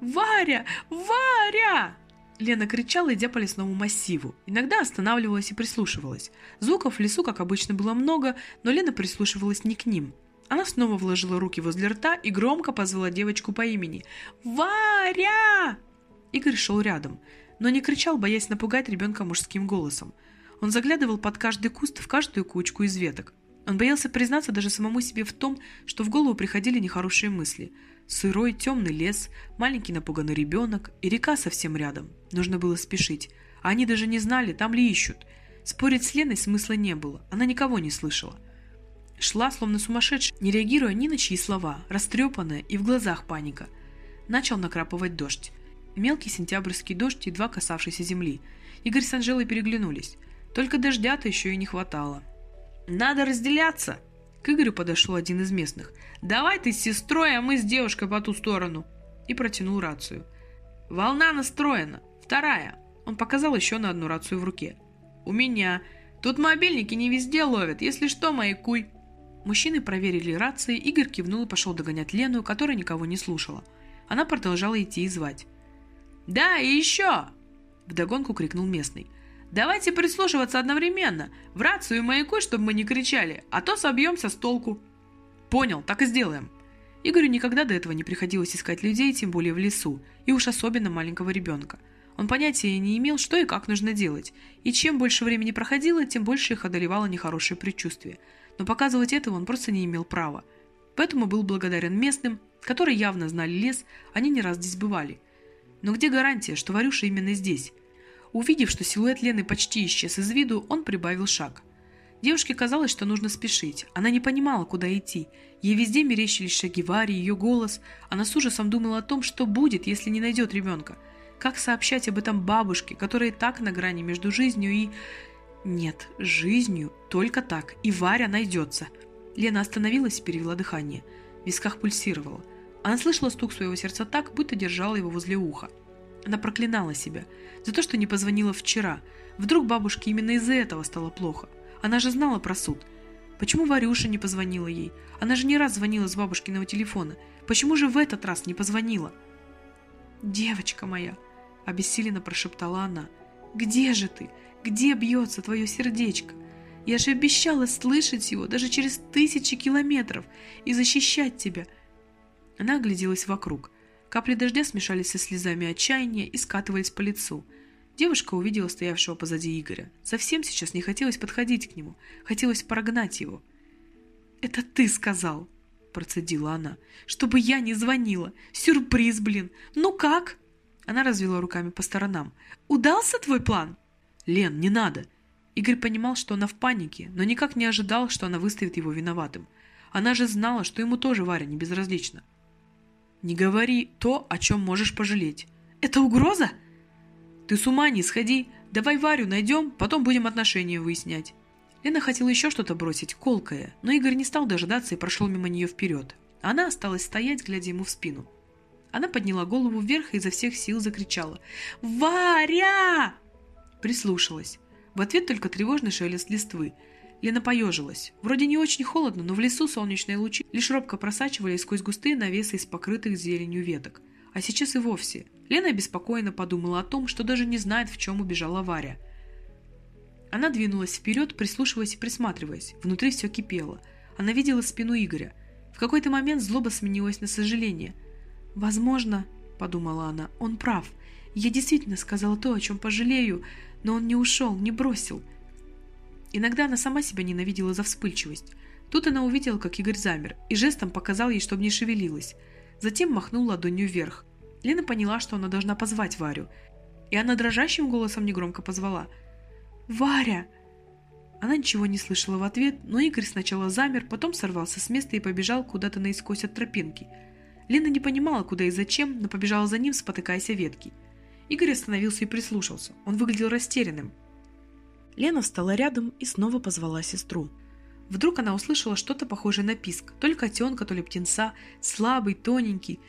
[SPEAKER 1] Варя! Варя!» Лена кричала, идя по лесному массиву. Иногда останавливалась и прислушивалась. Звуков в лесу, как обычно, было много, но Лена прислушивалась не к ним. Она снова вложила руки возле рта и громко позвала девочку по имени. «Варя!» Игорь шел рядом, но не кричал, боясь напугать ребенка мужским голосом.
[SPEAKER 2] Он заглядывал под каждый куст, в каждую кучку из веток. Он боялся признаться даже самому себе в том, что в голову приходили нехорошие мысли. Сырой, темный лес, маленький напуганный ребенок и река совсем рядом. Нужно было спешить. А они даже не знали, там ли ищут. Спорить с Леной смысла не было, она никого не слышала. Шла, словно сумасшедшая, не реагируя ни на чьи слова, растрепанная и в глазах паника. Начал накрапывать дождь. Мелкий сентябрьский дождь, едва касавшийся земли. Игорь с Анжелой переглянулись. Только дождя-то еще и не хватало. «Надо разделяться!» К Игорю подошел один из местных. «Давай ты с сестрой, а мы с девушкой по ту сторону!» И протянул рацию. «Волна настроена! Вторая!» Он показал еще на одну рацию в руке. «У меня. Тут мобильники не везде ловят. Если что, маякуй». Мужчины проверили рации, Игорь кивнул и пошел догонять Лену, которая никого не слушала. Она продолжала идти и звать. «Да, и еще!» – вдогонку крикнул местный. «Давайте прислушиваться одновременно, в рацию и маякуй, чтобы мы не кричали, а то собьемся с толку». «Понял, так и сделаем». Игорю никогда до этого не приходилось искать людей, тем более в лесу, и уж особенно маленького ребенка. Он понятия не имел, что и как нужно делать, и чем больше времени проходило, тем больше их одолевало нехорошее предчувствие. Но показывать этого он просто не имел права. Поэтому был благодарен местным, которые явно знали лес, они не раз здесь бывали. Но где гарантия, что Варюша именно здесь? Увидев, что силуэт Лены почти исчез из виду, он прибавил шаг. Девушке казалось, что нужно спешить. Она не понимала, куда идти. Ей везде мерещились шаги Вари, ее голос. Она с ужасом думала о том, что будет, если не найдет ребенка. Как сообщать об этом бабушке, которая так на грани между жизнью и... Нет, жизнью только так, и Варя найдется. Лена остановилась и перевела дыхание. В висках пульсировала. Она слышала стук своего сердца так, будто держала его возле уха. Она проклинала себя за то, что не позвонила вчера. Вдруг бабушке именно из-за этого стало плохо. Она же знала про суд. Почему Варюша не позвонила ей? Она же не раз звонила с бабушкиного телефона. Почему же в этот раз не позвонила? «Девочка моя!» обессиленно прошептала она. «Где же ты? Где бьется твое сердечко? Я же обещала слышать его даже через тысячи километров и защищать тебя!» Она огляделась вокруг. Капли дождя смешались со слезами отчаяния и скатывались по лицу. Девушка увидела стоявшего позади Игоря. Совсем сейчас не хотелось подходить к нему, хотелось прогнать его. «Это ты сказал!» – процедила она. «Чтобы я не звонила! Сюрприз, блин! Ну как?» Она развела руками по сторонам. «Удался твой план?» «Лен, не надо!» Игорь понимал, что она в панике, но никак не ожидал, что она выставит его виноватым. Она же знала, что ему тоже Варя не безразлична. «Не говори то, о чем можешь пожалеть». «Это угроза?» «Ты с ума не сходи. Давай Варю найдем, потом будем отношения выяснять». Лена хотела еще что-то бросить, колкое, но Игорь не стал дожидаться и прошел мимо нее вперед. Она осталась стоять, глядя ему в спину. Она подняла голову вверх и изо всех сил закричала. «Варя!» Прислушалась. В ответ только тревожный шелест листвы. Лена поежилась. Вроде не очень холодно, но в лесу солнечные лучи лишь робко просачивались сквозь густые навесы из покрытых зеленью веток. А сейчас и вовсе. Лена беспокойно подумала о том, что даже не знает, в чем убежала Варя. Она двинулась вперед, прислушиваясь и присматриваясь. Внутри все кипело. Она видела спину Игоря. В какой-то момент злоба сменилась на сожаление – «Возможно, — подумала она, — он прав. Я действительно сказала то, о чем пожалею, но он не ушел, не бросил». Иногда она сама себя ненавидела за вспыльчивость. Тут она увидела, как Игорь замер, и жестом показал ей, чтобы не шевелилась. Затем махнул ладонью вверх. Лена поняла, что она должна позвать Варю. И она дрожащим голосом негромко позвала. «Варя!» Она ничего не слышала в ответ, но Игорь сначала замер, потом сорвался с места и побежал куда-то наискось от тропинки – Лена не понимала, куда и зачем, но побежала за ним, спотыкаясь о ветки. Игорь остановился и прислушался. Он выглядел растерянным. Лена встала рядом и снова позвала сестру. Вдруг она услышала что-то похожее на писк, то ли котенка, то ли птенца, слабый, тоненький.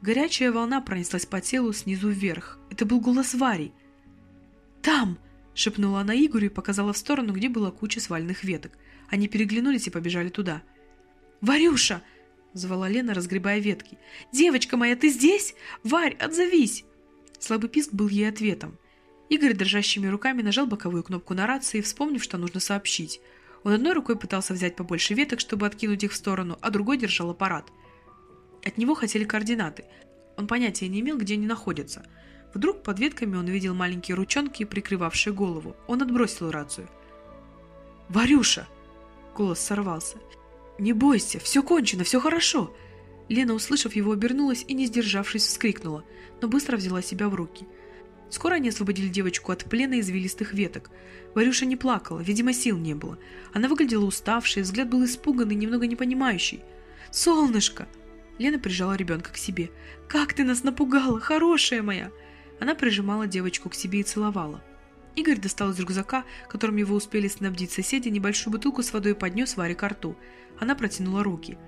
[SPEAKER 2] Горячая волна пронеслась по телу снизу вверх. Это был голос Вари. «Там!» – шепнула она Игорю и показала в сторону, где была куча свальных веток. Они переглянулись и побежали туда. «Варюша!» — звала Лена, разгребая ветки. «Девочка моя, ты здесь? Варь, отзовись!» Слабый писк был ей ответом. Игорь дрожащими руками нажал боковую кнопку на рации, вспомнив, что нужно сообщить. Он одной рукой пытался взять побольше веток, чтобы откинуть их в сторону, а другой держал аппарат. От него хотели координаты. Он понятия не имел, где они находятся. Вдруг под ветками он увидел маленькие ручонки, прикрывавшие голову. Он отбросил рацию. «Варюша!» Голос сорвался. «Не бойся, все кончено, все хорошо!» Лена, услышав его, обернулась и, не сдержавшись, вскрикнула, но быстро взяла себя в руки. Скоро они освободили девочку от плена извилистых веток. Варюша не плакала, видимо, сил не было. Она выглядела уставшей, взгляд был испуганный, немного непонимающий. «Солнышко!» Лена прижала ребенка к себе. «Как ты нас напугала, хорошая моя!» Она прижимала девочку к себе и целовала. Игорь достал из рюкзака, которым его успели снабдить соседи, небольшую бутылку с водой и поднес Варе к рту. Она протянула руки.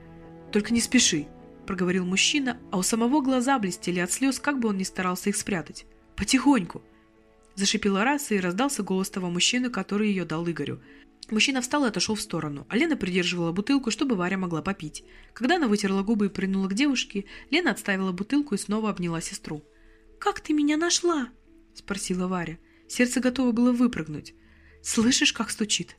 [SPEAKER 2] «Только не спеши», — проговорил мужчина, а у самого глаза блестели от слез, как бы он ни старался их спрятать. «Потихоньку!» Зашипела рация и раздался голос того мужчины, который ее дал Игорю. Мужчина встал и отошел в сторону, а Лена придерживала бутылку, чтобы Варя могла попить. Когда она вытерла губы и принула к девушке, Лена отставила бутылку и снова обняла сестру. «Как ты меня нашла?» – спросила Варя. Сердце готово было выпрыгнуть. «Слышишь, как стучит?»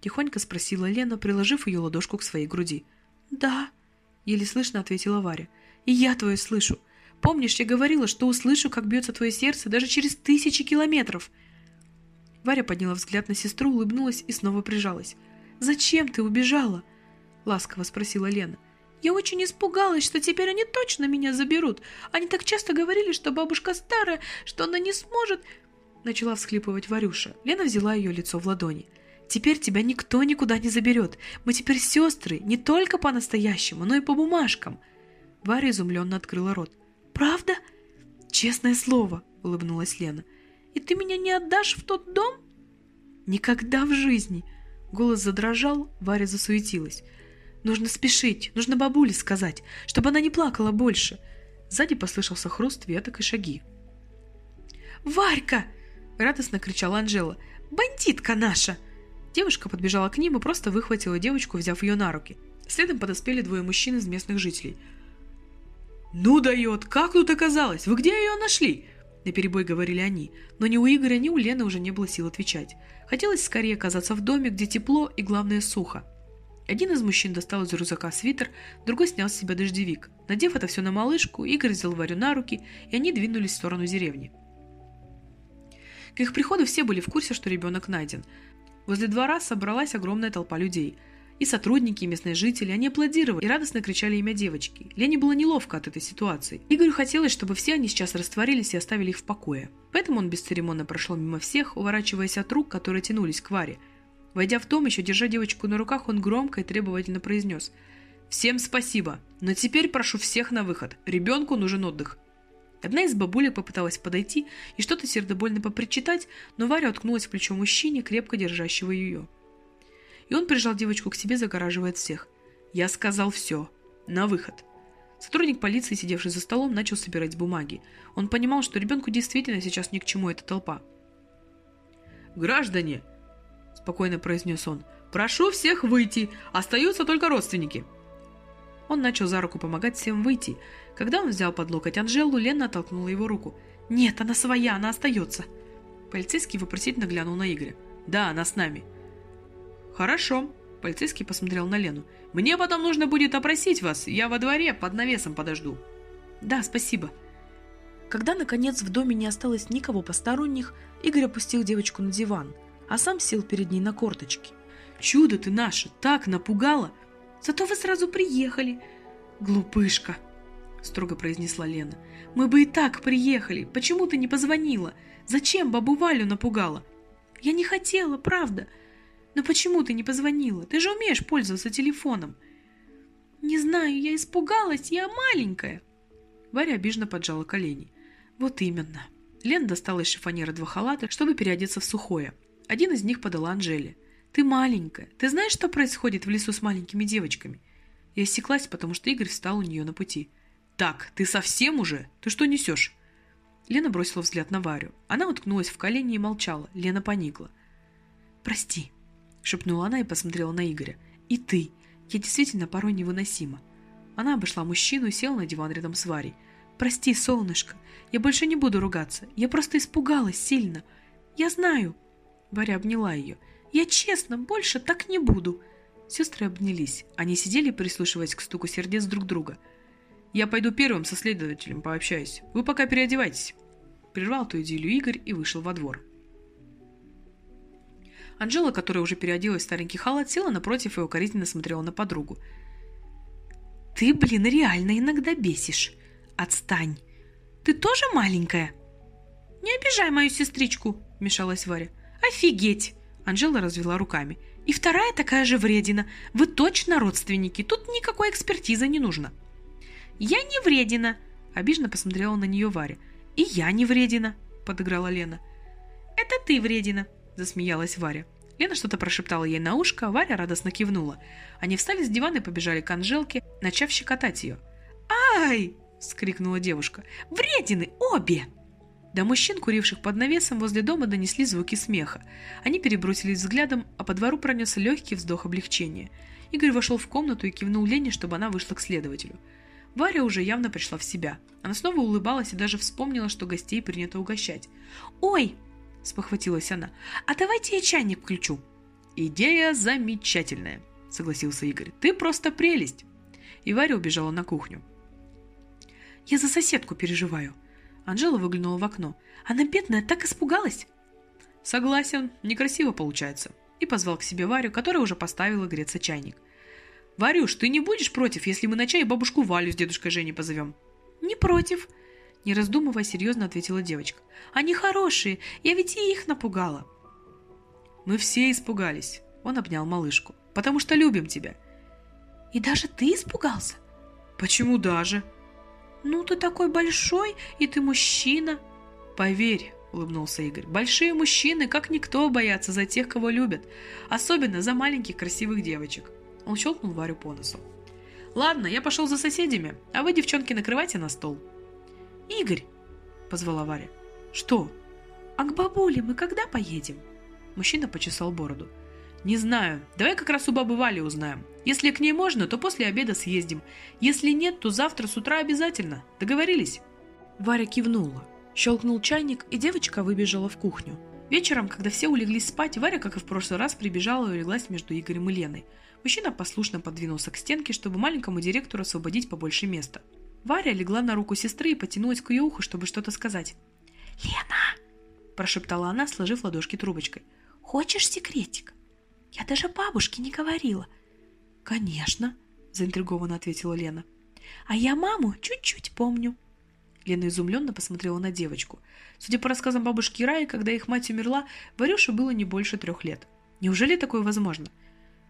[SPEAKER 2] Тихонько спросила Лена, приложив ее ладошку к своей груди. «Да», — еле слышно ответила Варя. «И я твое слышу. Помнишь, я говорила, что услышу, как бьется твое сердце даже через тысячи километров?» Варя подняла взгляд на сестру, улыбнулась и снова прижалась. «Зачем ты убежала?» — ласково спросила Лена. «Я очень испугалась, что теперь они точно меня заберут. Они так часто говорили, что бабушка старая, что она не сможет...» Начала всхлипывать Варюша. Лена взяла ее лицо в ладони. «Теперь тебя никто никуда не заберет. Мы теперь сестры, не только по-настоящему, но и по бумажкам». Варя изумленно открыла рот. «Правда?» «Честное слово», — улыбнулась Лена. «И ты меня не отдашь в тот дом?» «Никогда в жизни!» Голос задрожал, Варя засуетилась. «Нужно спешить, нужно бабуле сказать, чтобы она не плакала больше!» Сзади послышался хруст веток и шаги. «Варька!» — радостно кричала Анжела. «Бандитка наша!» Девушка подбежала к ним и просто выхватила девочку, взяв ее на руки. Следом подоспели двое мужчин из местных жителей — «Ну дает! Как тут оказалось? Вы где ее нашли?» На перебой говорили они, но ни у Игоря, ни у Лены уже не было сил отвечать. Хотелось скорее оказаться в доме, где тепло и, главное, сухо. Один из мужчин достал из рюкзака свитер, другой снял с себя дождевик. Надев это все на малышку, Игорь взял Варю на руки, и они двинулись в сторону деревни. К их приходу все были в курсе, что ребенок найден. Возле двора собралась огромная толпа людей – и сотрудники, и местные жители, они аплодировали и радостно кричали имя девочки. Лене было неловко от этой ситуации. Игорю хотелось, чтобы все они сейчас растворились и оставили их в покое. Поэтому он бесцеремонно прошел мимо всех, уворачиваясь от рук, которые тянулись к Варе. Войдя в дом, еще держа девочку на руках, он громко и требовательно произнес «Всем спасибо, но теперь прошу всех на выход. Ребенку нужен отдых». Одна из бабулек попыталась подойти и что-то сердобольно попричитать, но Варя уткнулась в плечо мужчине, крепко держащего ее и он прижал девочку к себе, загораживая от всех. «Я сказал все. На выход». Сотрудник полиции, сидевший за столом, начал собирать бумаги. Он понимал, что ребенку действительно сейчас ни к чему эта толпа. «Граждане!» – спокойно произнес он. «Прошу всех выйти! Остаются только родственники!» Он начал за руку помогать всем выйти. Когда он взял под локоть Анжелу, Лена оттолкнула его руку. «Нет, она своя, она остается!» Полицейский вопросительно глянул на Игоря. «Да, она с нами!» «Хорошо», – полицейский посмотрел на Лену. «Мне потом нужно будет опросить вас, я во дворе под навесом подожду». «Да, спасибо». Когда, наконец, в доме не осталось никого посторонних, Игорь опустил девочку на диван, а сам сел перед ней на корточки. «Чудо ты наше, так напугала! Зато вы сразу приехали!» «Глупышка!» – строго произнесла Лена. «Мы бы и так приехали! Почему ты не позвонила? Зачем бабу Валю напугала?» «Я не хотела, правда!» «Но почему ты не позвонила? Ты же умеешь пользоваться телефоном!» «Не знаю, я испугалась, я маленькая!» Варя обиженно поджала колени. «Вот именно!» Лен достала из шифонера два халата, чтобы переодеться в сухое. Один из них подала Анжеле. «Ты маленькая. Ты знаешь, что происходит в лесу с маленькими девочками?» Я осеклась, потому что Игорь встал у нее на пути. «Так, ты совсем уже? Ты что несешь?» Лена бросила взгляд на Варю. Она уткнулась в колени и молчала. Лена поникла. «Прости», шепнула она и посмотрела на Игоря. «И ты! Я действительно порой невыносима!» Она обошла мужчину и села на диван рядом с Варей. «Прости, солнышко, я больше не буду ругаться. Я просто испугалась сильно. Я знаю!» Варя обняла ее. «Я честно, больше так не буду!» Сестры обнялись. Они сидели, прислушиваясь к стуку сердец друг друга. «Я пойду первым со следователем пообщаюсь. Вы пока переодевайтесь».
[SPEAKER 1] Прервал ту идиллию Игорь и вышел во двор. Анжела, которая уже переоделась в старенький халат, села напротив и укоризненно смотрела на подругу. «Ты, блин, реально иногда бесишь. Отстань. Ты тоже маленькая?» «Не обижай мою сестричку», — вмешалась Варя. «Офигеть!» — Анжела развела руками. «И вторая такая же вредина. Вы точно родственники. Тут никакой экспертизы не нужно». «Я не вредина», — обиженно посмотрела на нее Варя. «И я не вредина», — подыграла Лена. «Это ты вредина», — засмеялась Варя. Лена что-то прошептала ей на ушко, Варя радостно кивнула. Они встали с дивана и побежали к Анжелке, начав щекотать ее. «Ай!» — скрикнула девушка. «Вредины! Обе!» До мужчин, куривших под навесом возле дома, донесли звуки смеха. Они перебросились взглядом, а по двору пронесся легкий вздох облегчения. Игорь вошел в комнату и кивнул Лене, чтобы она вышла к следователю. Варя уже явно пришла в себя. Она снова улыбалась и даже вспомнила, что гостей принято угощать. «Ой!» – спохватилась она. «А давайте я чайник включу». «Идея замечательная», – согласился Игорь. «Ты просто прелесть». И Варя убежала на кухню. «Я за соседку переживаю». Анжела выглянула в окно. «Она бедная, так испугалась». «Согласен, некрасиво получается». И позвал к себе Варю, которая уже поставила греться чайник. «Варюш, ты не будешь против, если мы на чай бабушку Валю с дедушкой Женей позовем?» «Не против», — не раздумывая, серьезно ответила девочка. «Они хорошие, я ведь и их напугала». «Мы все испугались», — он обнял малышку, — «потому что любим тебя». «И даже ты испугался?» «Почему даже?» «Ну, ты такой большой, и ты мужчина». «Поверь», — улыбнулся Игорь, — «большие мужчины, как никто, боятся за тех, кого любят, особенно за маленьких красивых девочек». Он щелкнул Варю по носу. «Ладно, я пошел за соседями, а вы, девчонки, накрывайте на стол». «Игорь!» – позвала Варя. «Что?» «А к бабуле мы когда поедем?» Мужчина почесал бороду. «Не знаю. Давай как раз у бабы Вали узнаем. Если к ней можно, то после обеда съездим. Если нет, то завтра с утра обязательно. Договорились?» Варя кивнула. Щелкнул чайник, и девочка выбежала в кухню. Вечером, когда все улеглись спать, Варя, как и в прошлый раз, прибежала и улеглась между Игорем и Леной – Мужчина послушно подвинулся к стенке, чтобы маленькому директору освободить побольше места. Варя легла на руку сестры и потянулась к ее уху, чтобы что-то сказать. «Лена!» – прошептала она, сложив ладошки трубочкой. «Хочешь секретик? Я даже бабушке не говорила». «Конечно», – заинтригованно ответила Лена. «А я маму чуть-чуть помню». Лена изумленно посмотрела на девочку. Судя по рассказам бабушки Раи, когда их мать умерла, Варюше было не больше трех лет. Неужели такое возможно? –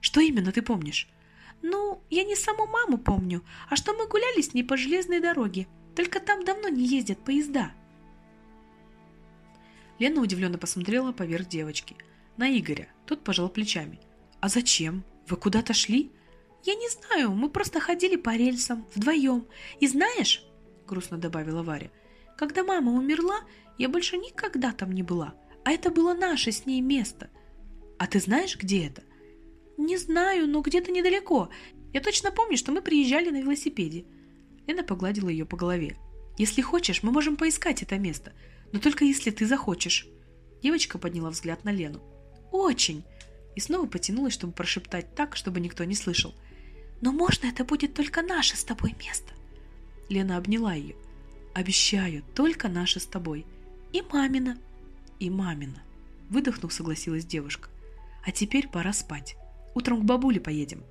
[SPEAKER 1] что именно ты помнишь? Ну, я не саму маму помню, а что мы гуляли с ней по железной дороге. Только там давно не ездят поезда. Лена удивленно посмотрела поверх девочки. На Игоря. Тот пожал плечами. «А зачем? Вы куда-то шли?» «Я не знаю, мы просто ходили по рельсам, вдвоем. И знаешь, — грустно добавила Варя, — когда мама умерла, я больше никогда там не была, а это было наше с ней место. А ты знаешь, где это? «Не знаю, но где-то недалеко. Я точно помню, что мы приезжали на велосипеде». Лена погладила ее по голове. «Если хочешь, мы можем поискать это место, но только если ты захочешь». Девочка подняла взгляд на Лену. «Очень!» И снова потянулась, чтобы прошептать так, чтобы никто не слышал. «Но можно это будет только наше с тобой место?» Лена обняла ее. «Обещаю, только наше с тобой. И мамина». «И мамина», — выдохнув, согласилась девушка. «А теперь пора спать». Утром к бабуле поедем.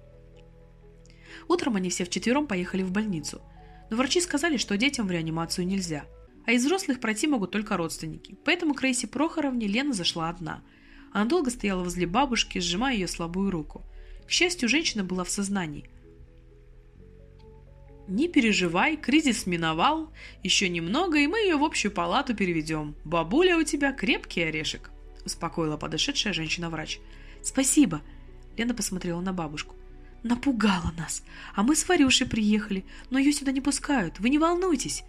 [SPEAKER 1] Утром они все вчетвером поехали в больницу. Но врачи сказали, что детям в реанимацию нельзя. А из взрослых пройти могут только родственники. Поэтому к Рейсе Прохоровне Лена зашла одна. Она долго стояла возле бабушки, сжимая ее слабую руку. К счастью, женщина была в сознании. «Не переживай, кризис миновал. Еще немного, и мы ее в общую палату переведем. Бабуля у тебя крепкий орешек», – успокоила подошедшая женщина-врач. «Спасибо», Лена посмотрела на бабушку. «Напугала нас. А мы с Варюшей приехали, но ее сюда не пускают. Вы не волнуйтесь».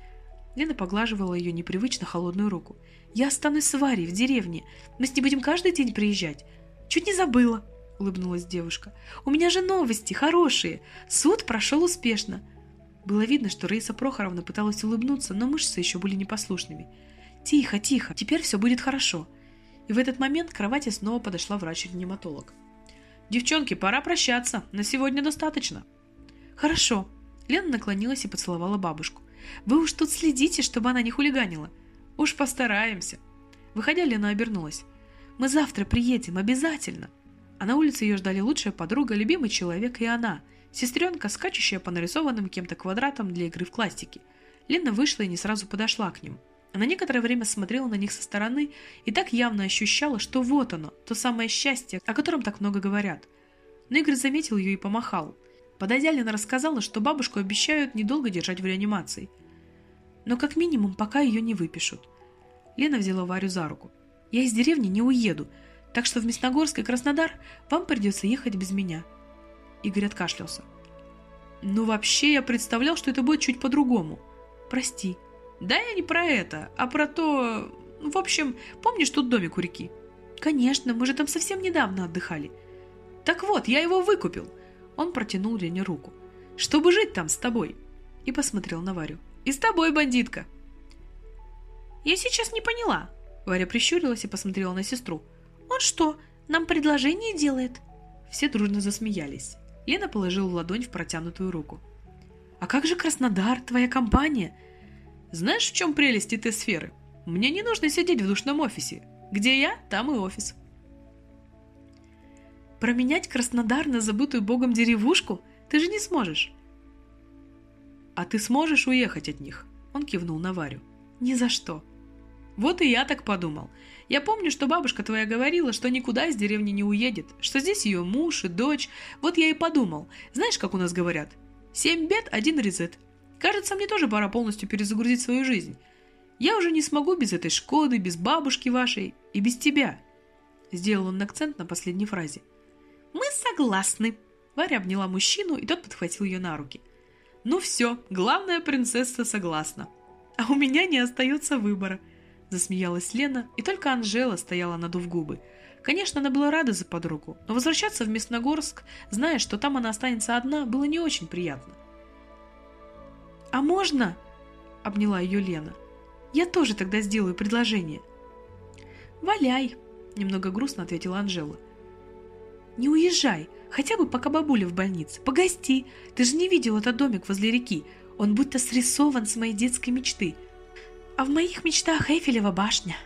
[SPEAKER 1] Лена поглаживала ее непривычно холодную руку. «Я останусь с Варей в деревне. Мы с ней будем каждый день приезжать». «Чуть не забыла», — улыбнулась девушка. «У меня же новости, хорошие. Суд прошел успешно». Было видно, что Раиса Прохоровна пыталась улыбнуться, но мышцы еще были непослушными. «Тихо, тихо, теперь все будет хорошо». И в этот момент к кровати снова подошла врач-реаниматолог. «Девчонки, пора прощаться. На сегодня достаточно». «Хорошо». Лена наклонилась и поцеловала бабушку. «Вы уж тут следите, чтобы она не хулиганила».
[SPEAKER 2] Уж постараемся. Выходя, Лена обернулась. Мы завтра приедем, обязательно. А на улице ее ждали лучшая подруга, любимый человек и она, сестренка, скачущая по нарисованным кем-то квадратам для игры в классики. Лена вышла и не сразу подошла к ним. Она некоторое время смотрела на них со стороны и так явно ощущала, что вот оно, то самое счастье, о котором так много говорят. Но Игорь заметил ее и помахал. Подойдя, Лена рассказала, что бабушку обещают недолго держать в реанимации. Но как минимум, пока ее не выпишут. Лена взяла Варю за руку. «Я из деревни не уеду, так что в Мясногорск и Краснодар вам придется ехать без меня». Игорь откашлялся. «Ну, вообще, я представлял, что это будет чуть по-другому. Прости». «Да я не про это, а про то... Ну, в общем, помнишь тут домик у реки?» «Конечно, мы же там совсем недавно отдыхали». «Так вот, я его выкупил». Он протянул Лене руку. «Чтобы жить там с тобой». И посмотрел на Варю. «И с тобой, бандитка». «Я сейчас не поняла». Варя прищурилась и посмотрела на сестру. «Он что, нам предложение делает?» Все дружно засмеялись. Лена положила ладонь в протянутую руку. «А как же Краснодар, твоя компания?» «Знаешь, в чем прелесть этой сферы? Мне не нужно сидеть в душном офисе. Где я, там и офис». «Променять Краснодар на забытую богом деревушку? Ты же не сможешь!» «А ты сможешь уехать от них?» Он кивнул на Варю. «Ни за что!» Вот и я так подумал. Я помню, что бабушка твоя говорила, что никуда из деревни не уедет, что здесь ее муж и дочь. Вот я и подумал. Знаешь, как у нас говорят? Семь бед, один резет. Кажется, мне тоже пора полностью перезагрузить свою жизнь. Я уже не смогу без этой Шкоды, без бабушки вашей и без тебя. Сделал он акцент на последней фразе. Мы согласны. Варя обняла мужчину, и тот подхватил ее на руки. Ну все, главная принцесса согласна. А у меня не остается выбора – Засмеялась Лена, и только Анжела стояла надув губы. Конечно, она была рада за подругу, но возвращаться в Мясногорск, зная, что там она останется одна, было не очень приятно. «А можно?» – обняла ее Лена. «Я тоже тогда сделаю предложение». «Валяй!» – немного грустно ответила Анжела. «Не уезжай, хотя бы пока бабуля в больнице. Погости, ты же не видел этот домик возле реки. Он будто срисован с моей детской мечты. А в моих мечтах Эйфелева башня.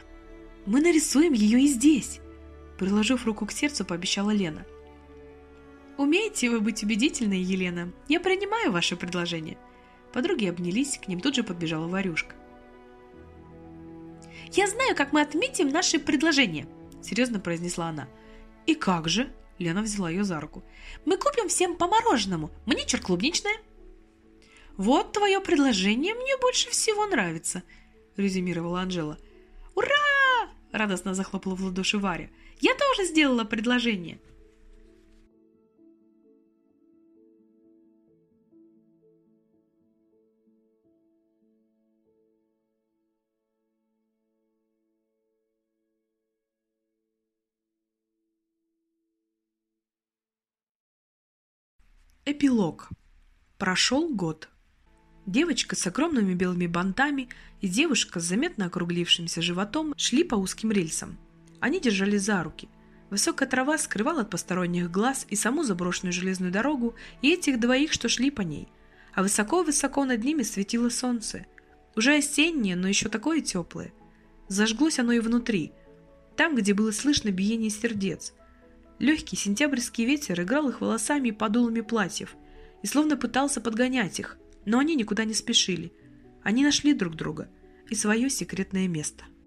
[SPEAKER 2] Мы нарисуем ее и здесь. Приложив руку к сердцу, пообещала Лена. Умеете вы быть убедительной, Елена? Я принимаю ваше предложение. Подруги обнялись, к ним тут же подбежала Варюшка. «Я знаю, как мы отметим наши предложения», — серьезно произнесла она. «И как же?» — Лена взяла ее за руку. «Мы купим всем по мороженому. Мне клубничное». «Вот твое предложение мне больше всего нравится», резюмировала Анжела. «Ура!» – радостно захлопала в ладоши Варя. «Я тоже сделала предложение!»
[SPEAKER 1] Эпилог. Прошел год. Девочка с огромными белыми бантами и девушка с заметно округлившимся животом шли по узким рельсам. Они держались за руки. Высокая трава скрывала от посторонних глаз и саму заброшенную железную дорогу, и этих двоих, что шли по ней. А высоко-высоко над ними светило солнце. Уже осеннее, но еще такое теплое. Зажглось оно и внутри, там, где было слышно биение сердец. Легкий сентябрьский ветер играл их волосами и подулами платьев, и словно пытался подгонять их – но они никуда не спешили. Они нашли друг друга и свое секретное место –